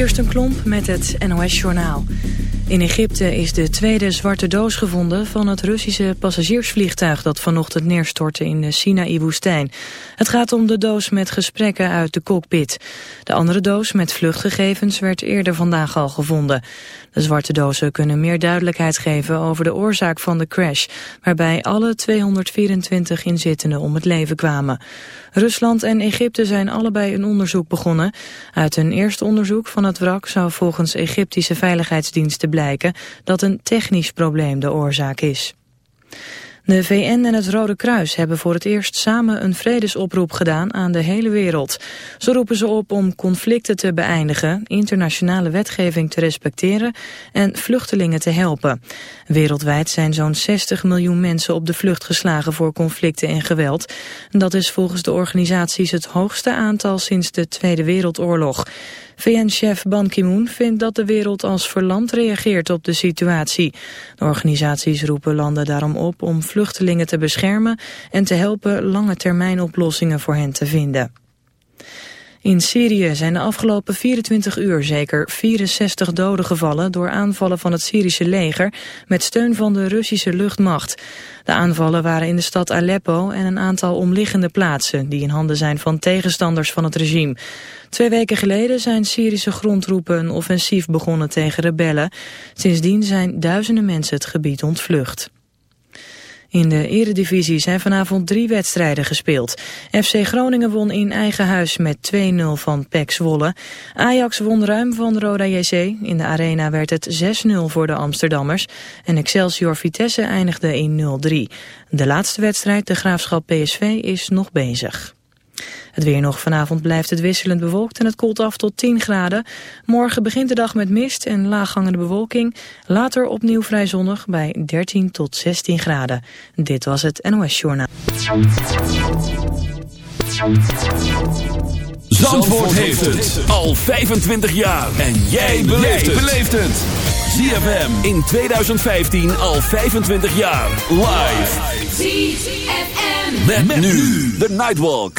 Kirsten Klomp met het NOS-journaal. In Egypte is de tweede zwarte doos gevonden van het Russische passagiersvliegtuig dat vanochtend neerstortte in de Sinaï-woestijn. Het gaat om de doos met gesprekken uit de cockpit. De andere doos met vluchtgegevens werd eerder vandaag al gevonden. De zwarte dozen kunnen meer duidelijkheid geven over de oorzaak van de crash, waarbij alle 224 inzittenden om het leven kwamen. Rusland en Egypte zijn allebei een onderzoek begonnen. Uit een eerste onderzoek van het wrak zou volgens Egyptische veiligheidsdiensten blijken dat een technisch probleem de oorzaak is. De VN en het Rode Kruis hebben voor het eerst samen een vredesoproep gedaan aan de hele wereld. Zo roepen ze op om conflicten te beëindigen, internationale wetgeving te respecteren en vluchtelingen te helpen. Wereldwijd zijn zo'n 60 miljoen mensen op de vlucht geslagen voor conflicten en geweld. Dat is volgens de organisaties het hoogste aantal sinds de Tweede Wereldoorlog. VN-chef Ban Ki-moon vindt dat de wereld als verlamd reageert op de situatie. De organisaties roepen landen daarom op om vluchtelingen te beschermen en te helpen lange termijn oplossingen voor hen te vinden. In Syrië zijn de afgelopen 24 uur zeker 64 doden gevallen door aanvallen van het Syrische leger met steun van de Russische luchtmacht. De aanvallen waren in de stad Aleppo en een aantal omliggende plaatsen die in handen zijn van tegenstanders van het regime. Twee weken geleden zijn Syrische grondroepen een offensief begonnen tegen rebellen. Sindsdien zijn duizenden mensen het gebied ontvlucht. In de eredivisie zijn vanavond drie wedstrijden gespeeld. FC Groningen won in eigen huis met 2-0 van PEC Zwolle. Ajax won ruim van Roda JC. In de arena werd het 6-0 voor de Amsterdammers. En Excelsior Vitesse eindigde in 0-3. De laatste wedstrijd, de Graafschap PSV, is nog bezig. Het weer nog vanavond blijft het wisselend bewolkt en het koelt af tot 10 graden. Morgen begint de dag met mist en laaghangende bewolking. Later opnieuw vrij zonnig bij 13 tot 16 graden. Dit was het NOS Journaal. Zandvoort heeft het al 25 jaar. En jij beleeft het. ZFM in 2015 al 25 jaar. Live. ZFM. Met, met nu de Nightwalk.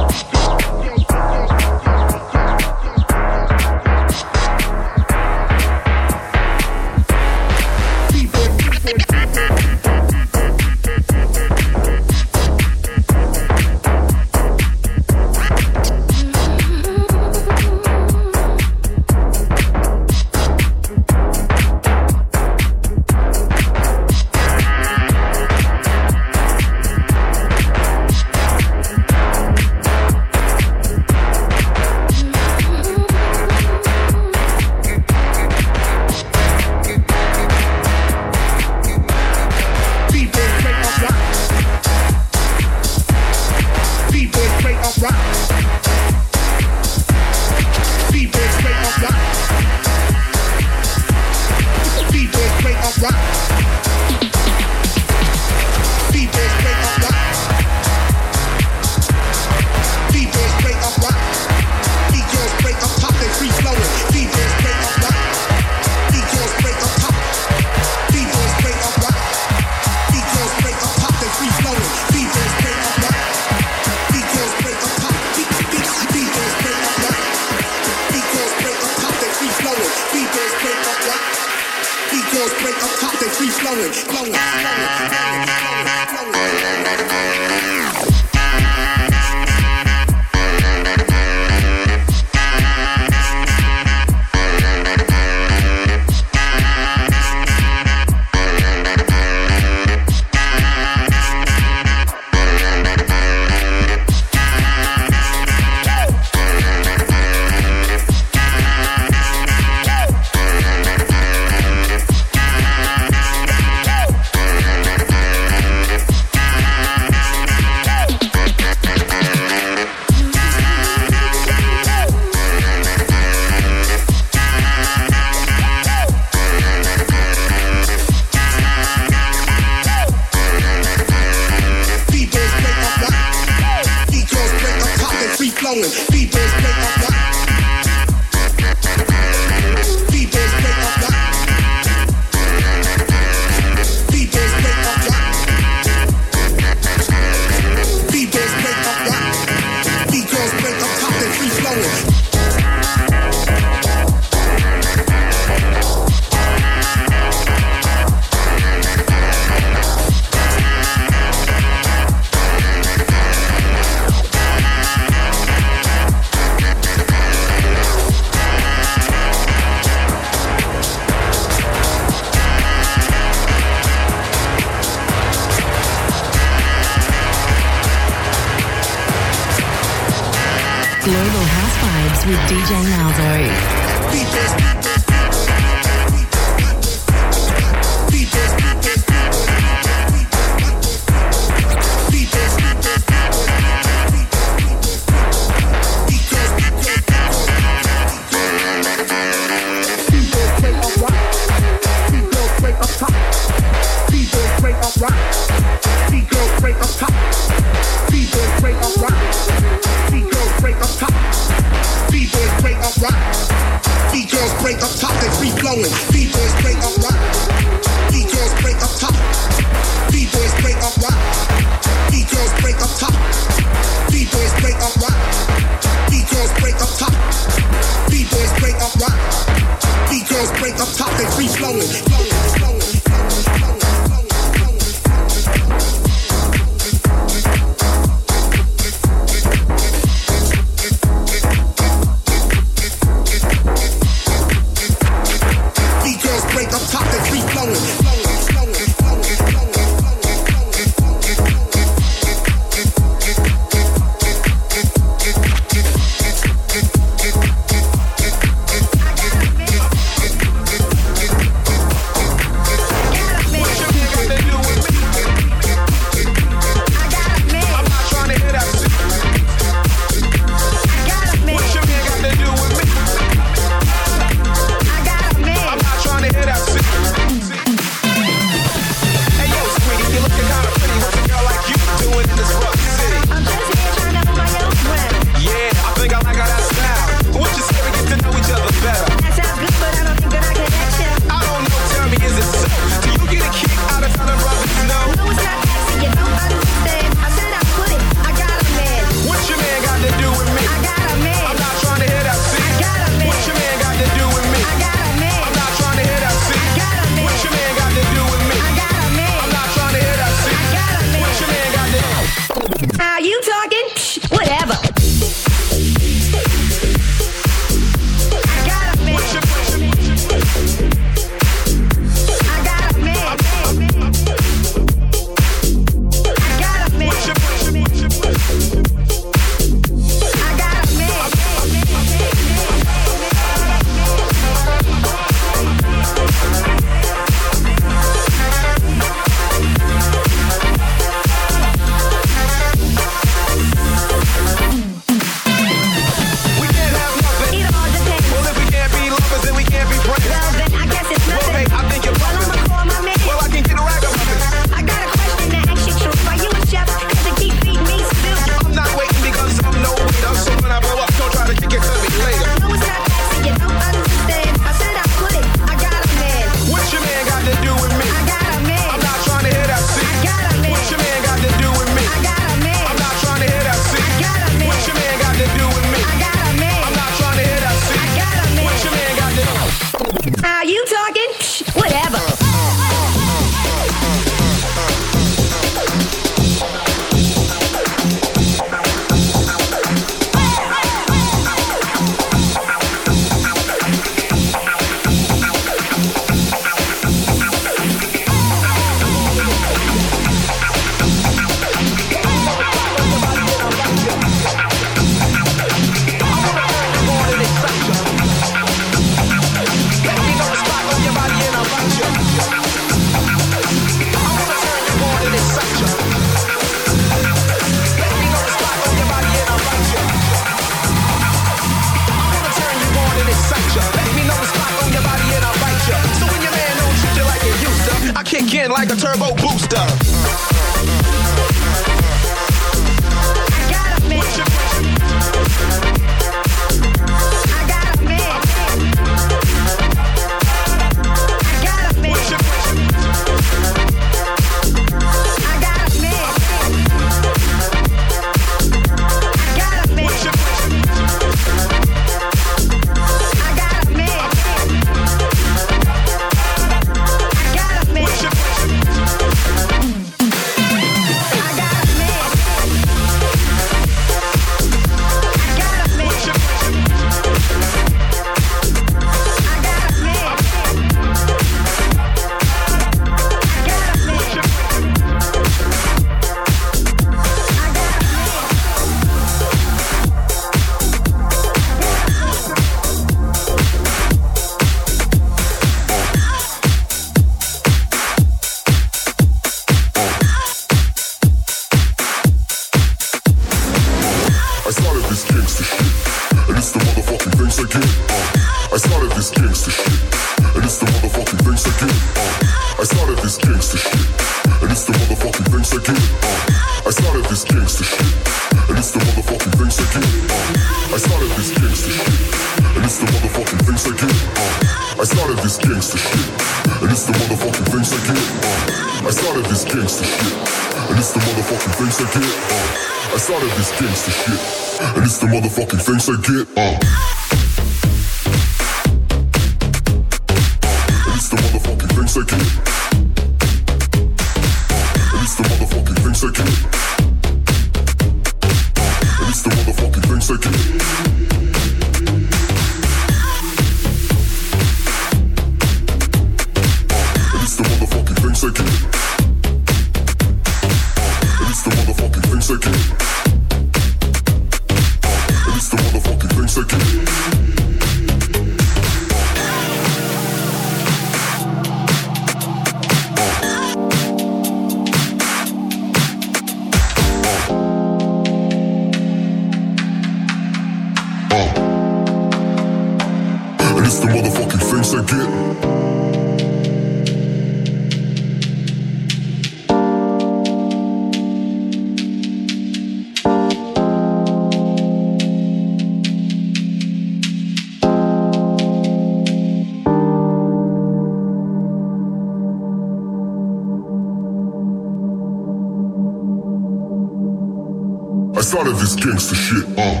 tired of this gangster shit, uh.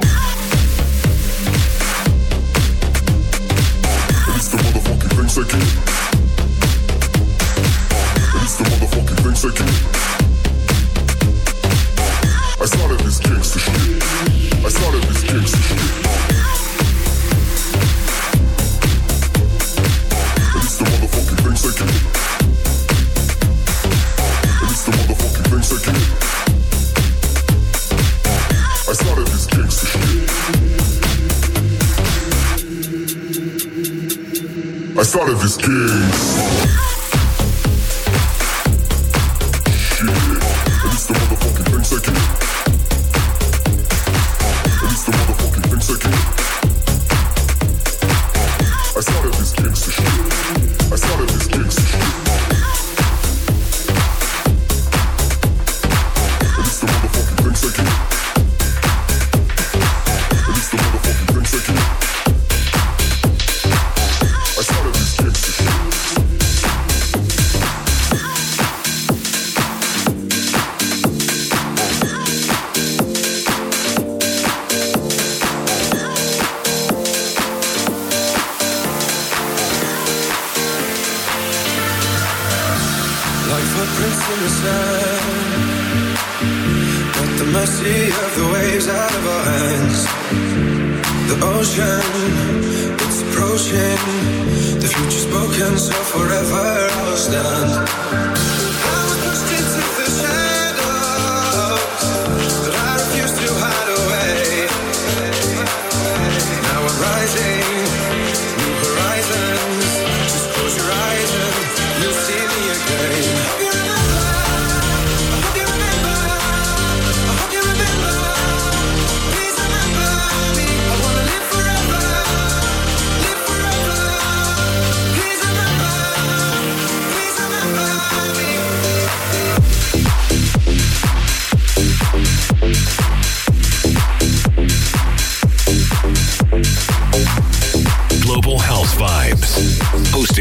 At least the motherfucking things I get. surf the waves out of our hands. The ocean, it's approaching. The future's broken, so forever I'll stand.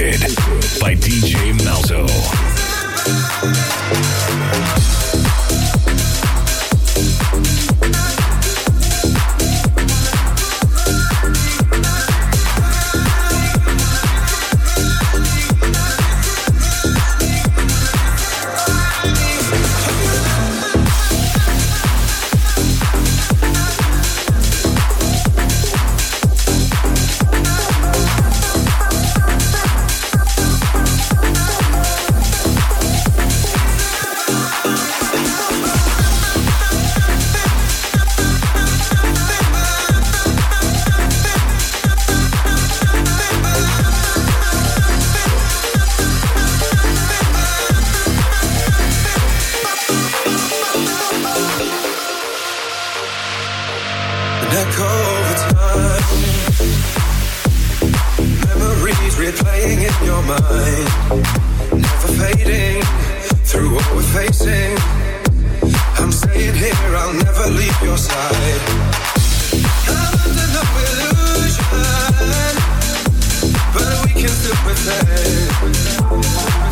Liquid by DJ Malzo. Never fading through what we're facing. I'm staying here, I'll never leave your side. I'm under no illusion, but we can still pretend.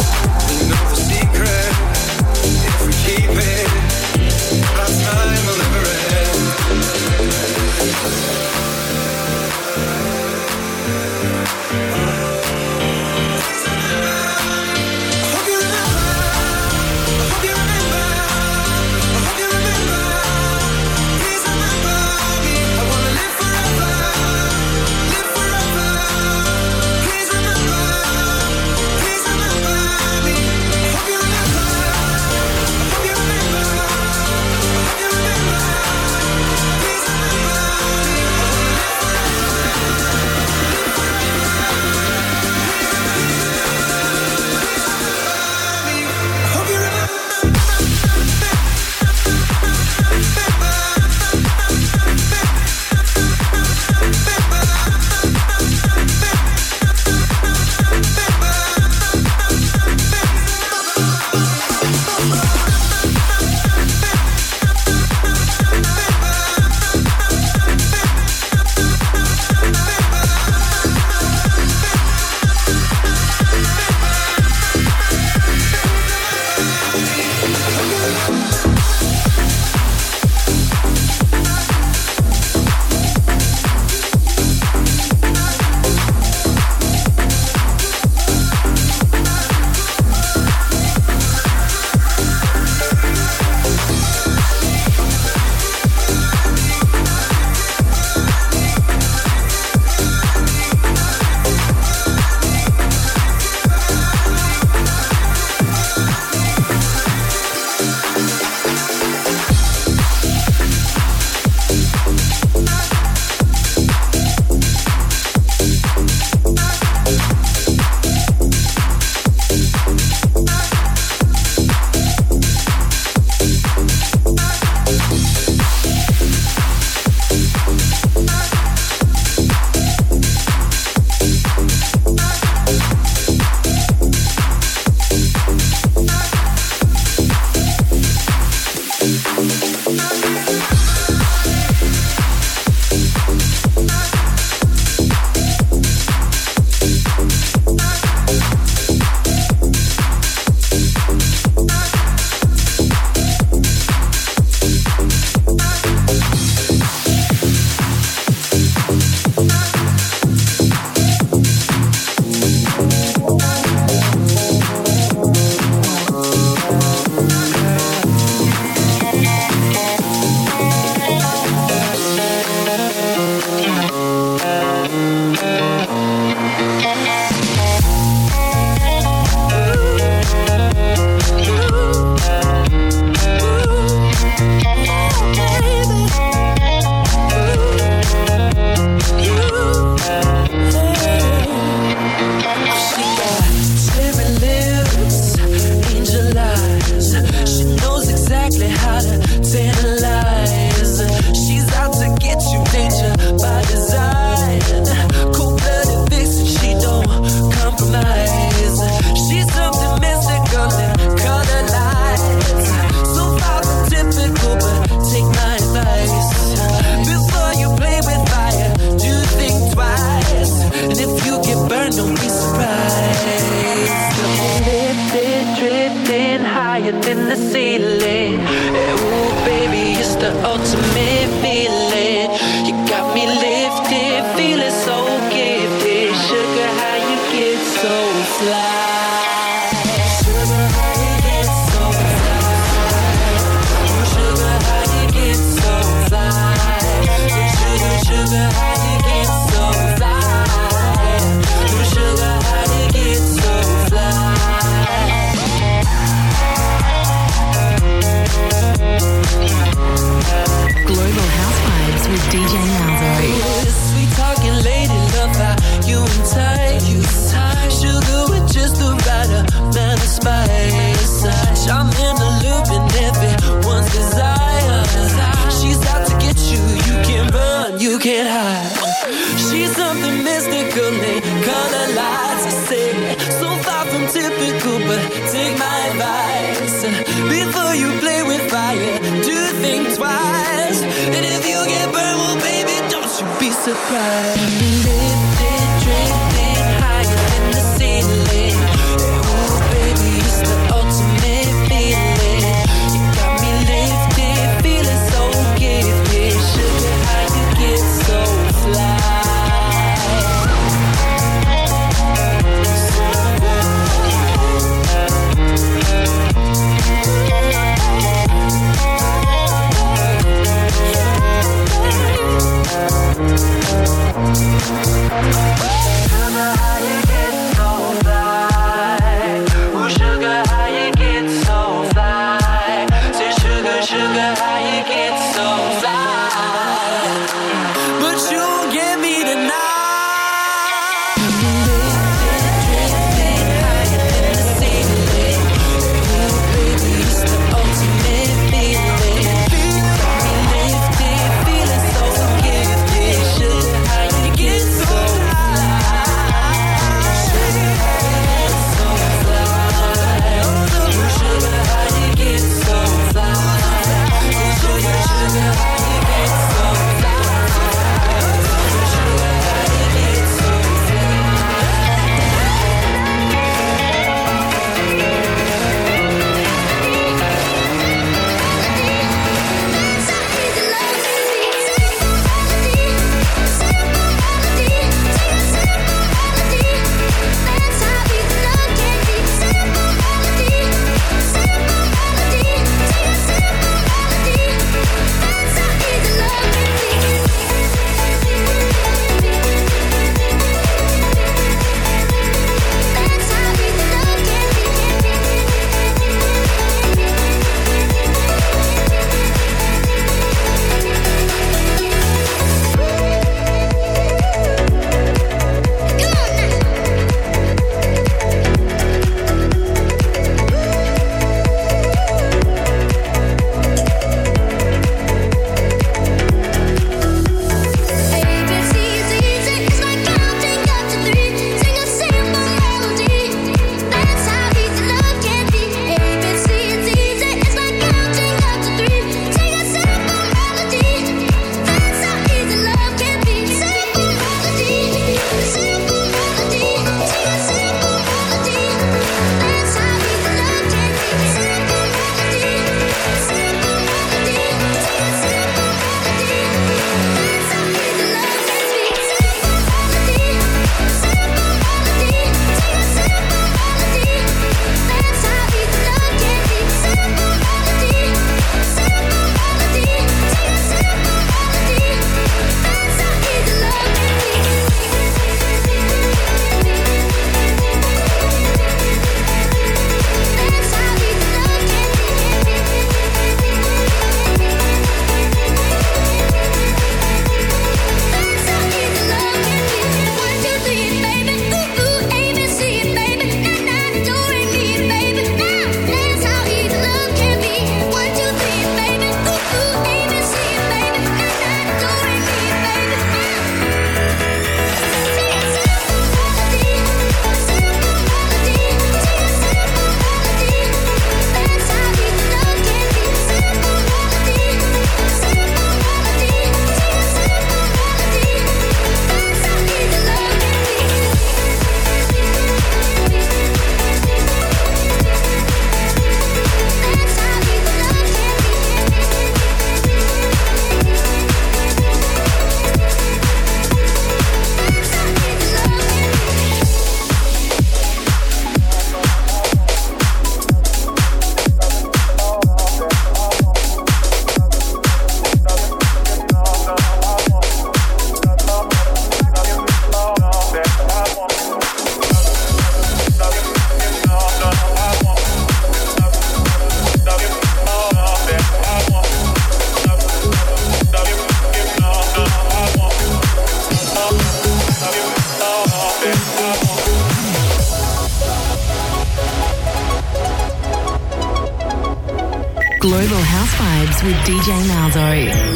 DJ Malzo.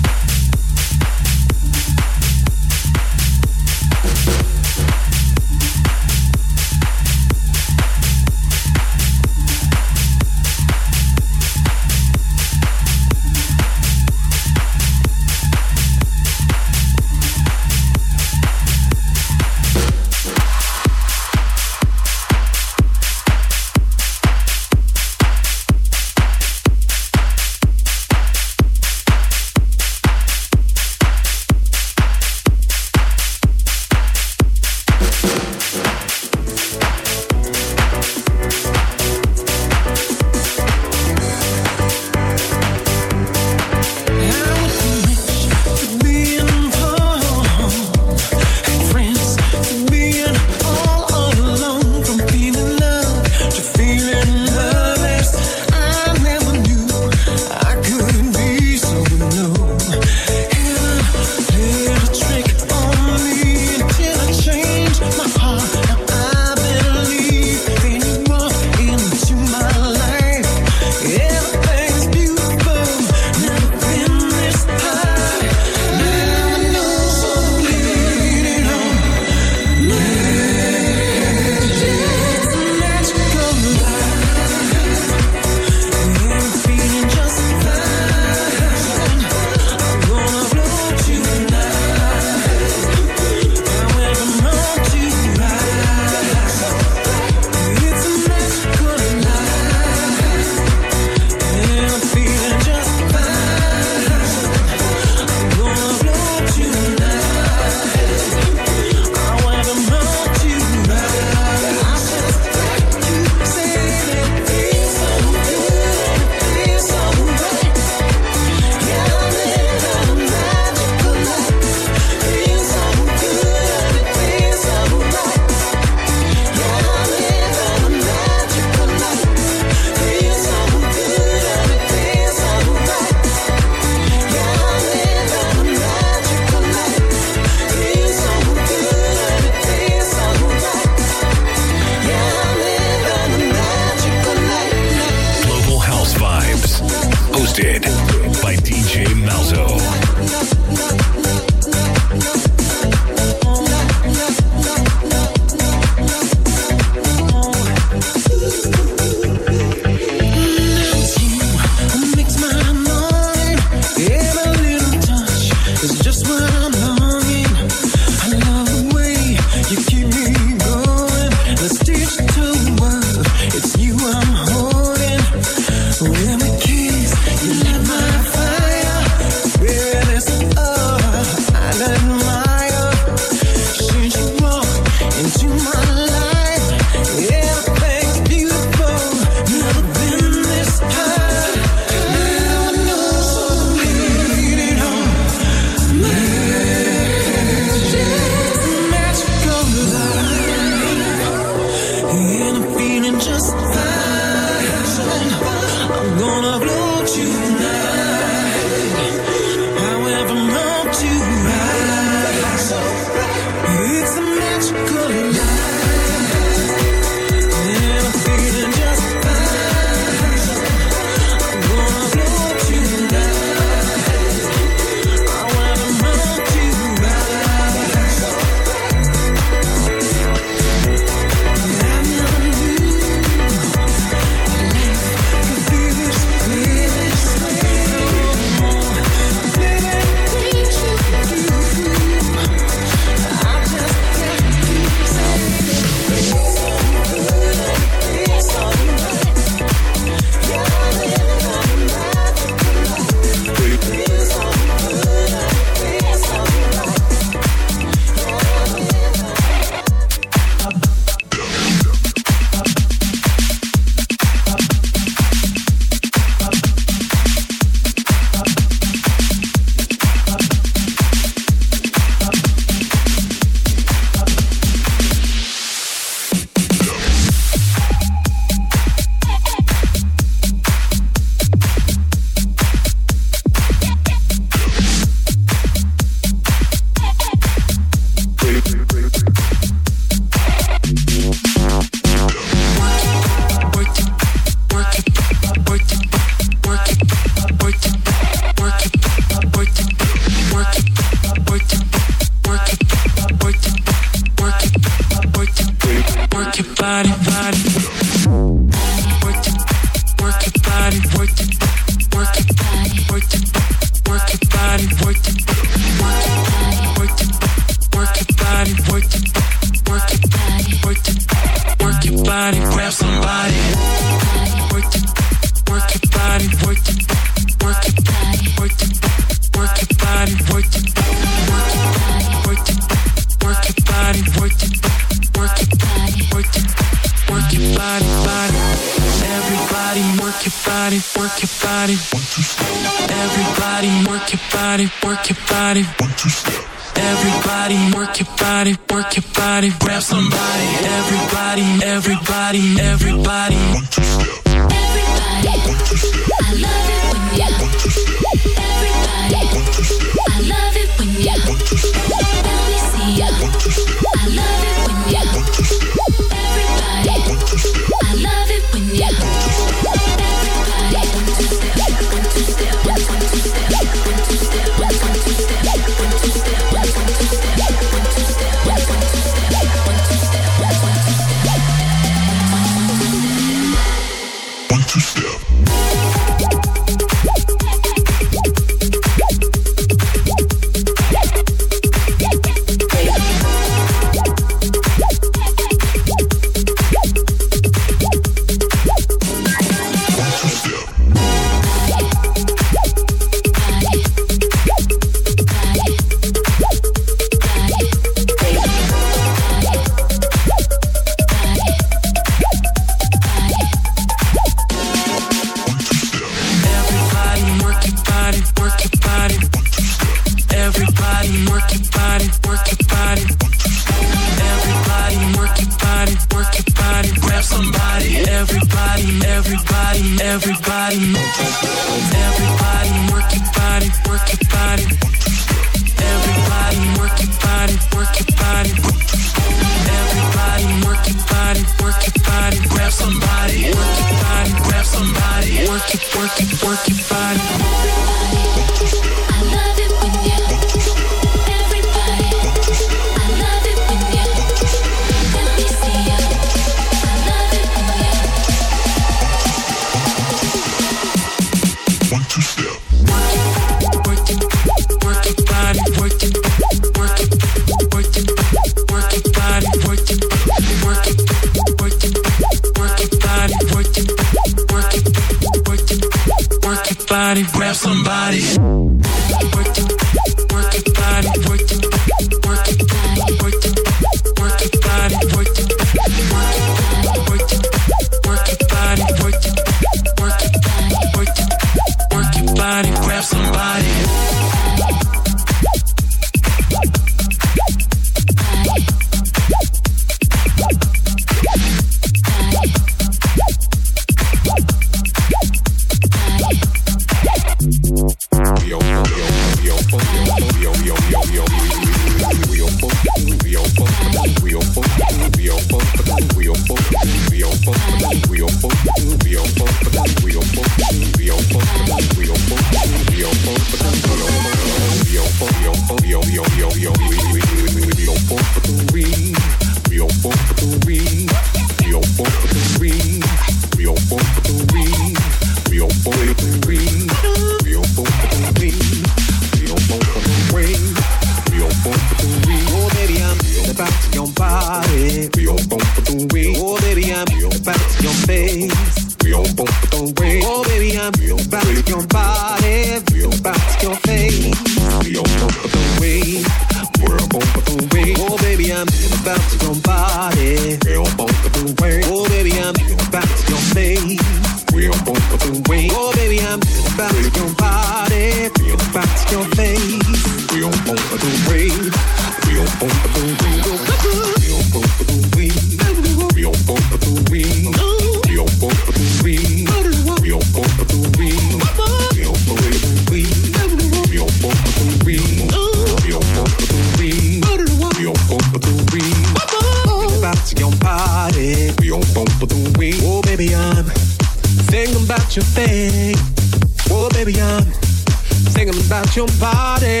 Thinking about your body.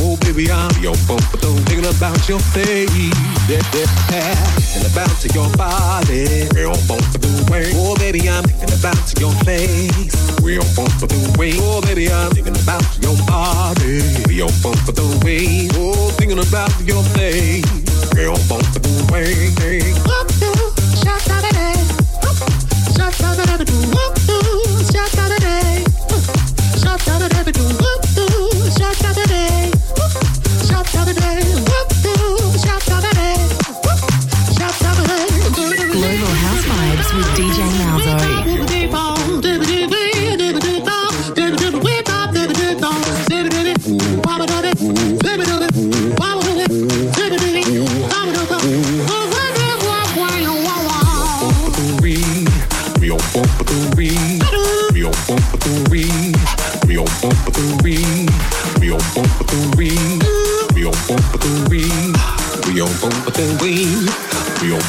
Oh, baby, I'm thinking about your face. Yeah, yeah. Thinking about your body. Oh, baby, I'm thinking about your face. Oh, baby, I'm thinking about your body. Oh, thinking about your face. Global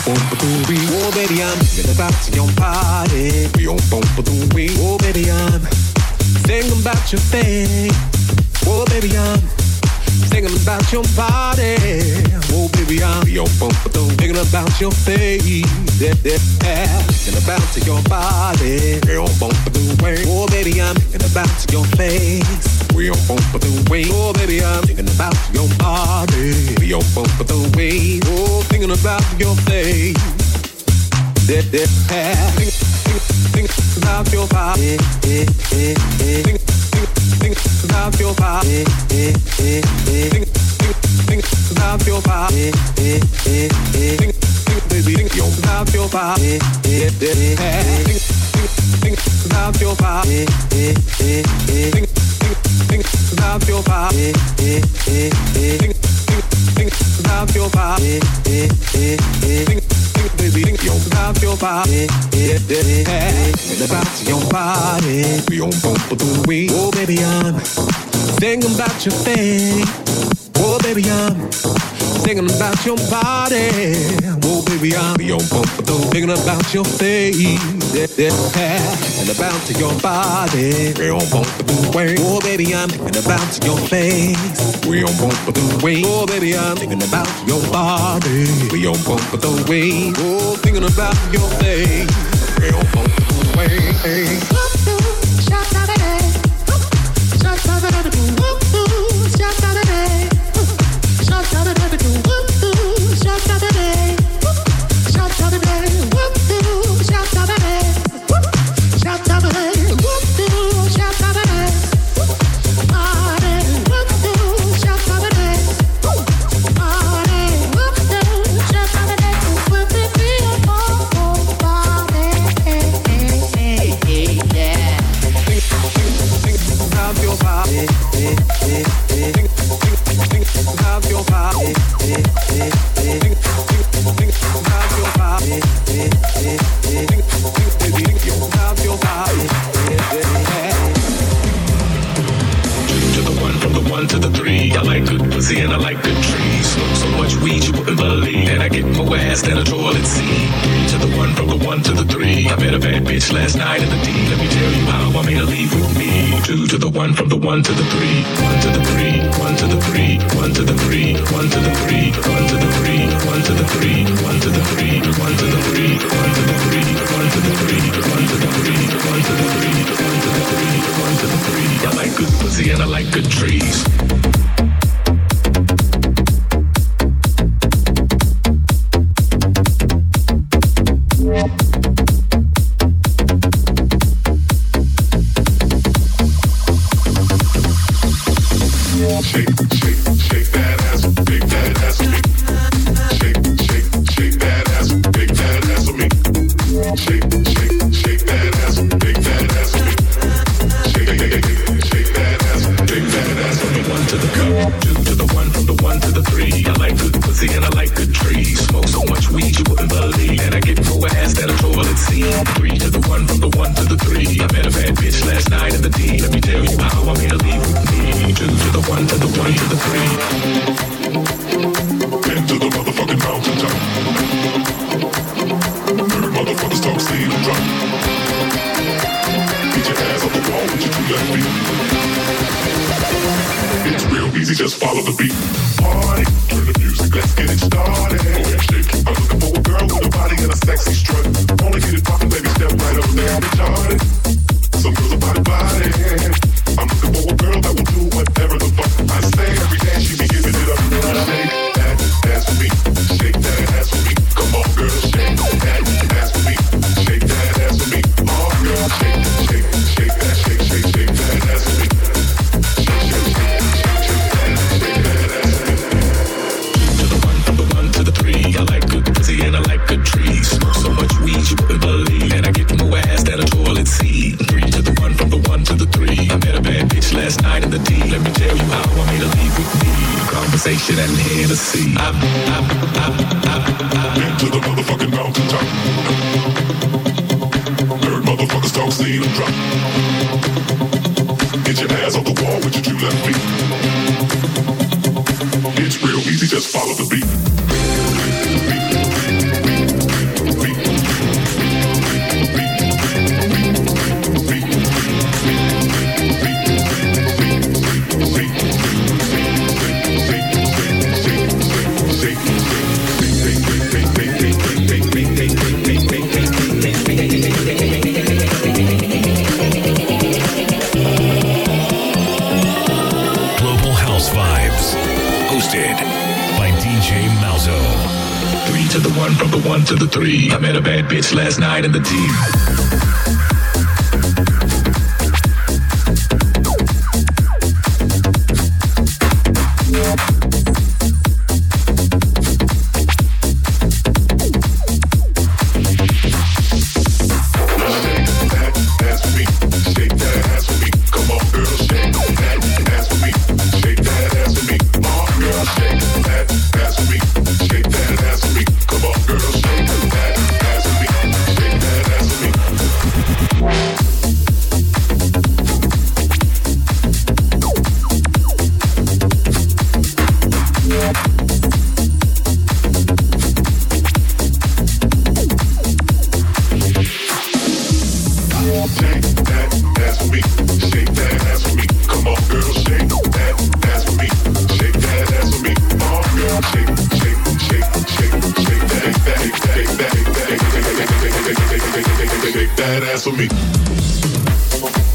Oh, baby, I'm thinking about your body. Oh, baby, I'm thinking about your face. Oh, baby, I'm thinking about your body. Oh, baby, I'm thinking about your face. Yeah, yeah. Thinking about your body. Oh, baby, I'm thinking about your face. Oh, baby, I'm thinking about your body. We on the way, Oh, thinking about your face. Yeah, yeah. Think, think, think about your body. Think, think, think about your body. Think, think, think about your body. Think, think, baby, think about your body. Yeah, yeah. Think, think, think about your body. Think, think, think about your body. Think, think, think about your body. Think, think, baby, think about your body. Think about your body. Oh, baby, I'm thinking about your face. Oh, baby, I'm thinking about your body. Oh, baby, I'm thinking about your face. Yeah, yeah. And about your body. We on comfortable way. Oh, baby, I'm thinking about your face. We on comfortable way. Oh, baby, I'm thinking about your body. We on comfortable way. Oh, thinking about your face. to do. ass down the toilet seat. Three to the one, from the one to the three. I met a bad bitch last night in the D. Let me tell you how I made a leave with me. Two to the one, from the one to the three. One to the three, one to the three, one to the three, one to the three, one to the three, one to the three, one to the three, one to the three, one to the three, one to the three, one to the three, one to the three, one to the three, one to the three. I like good pussy and I like good trees. that ass for me.